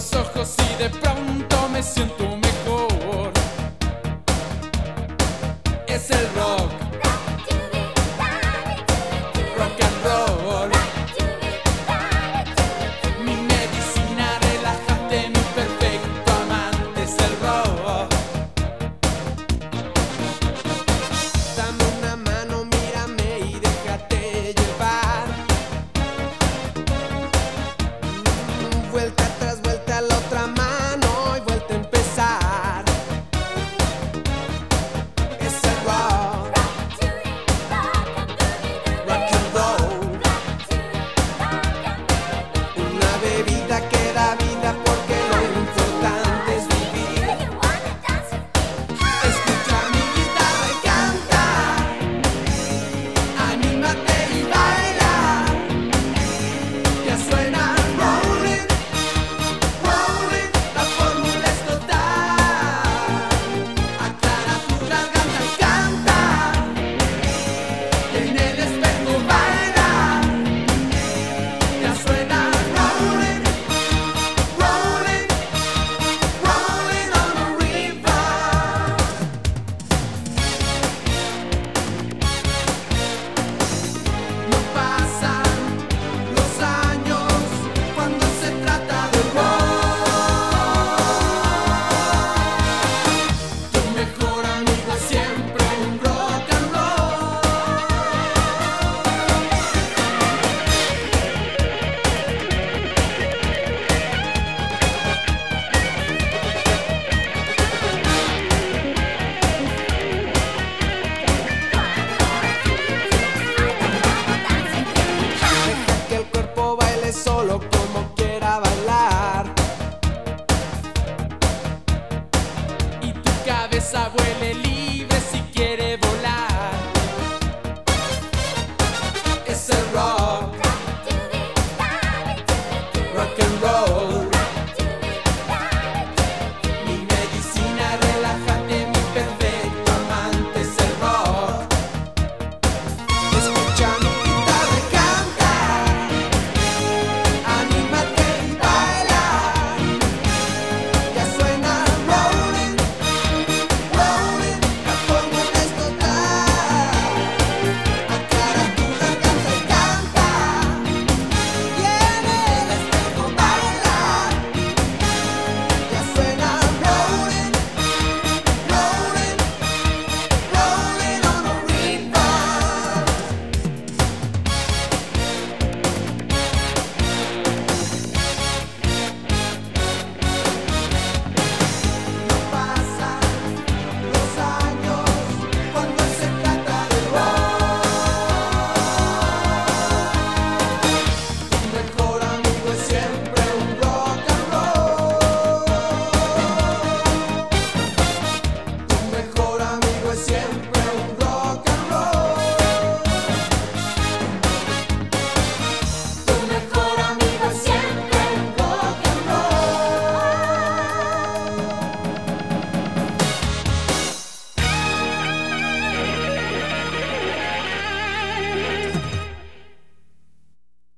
los ojos y de pronto me siento humilde. cabeza vuele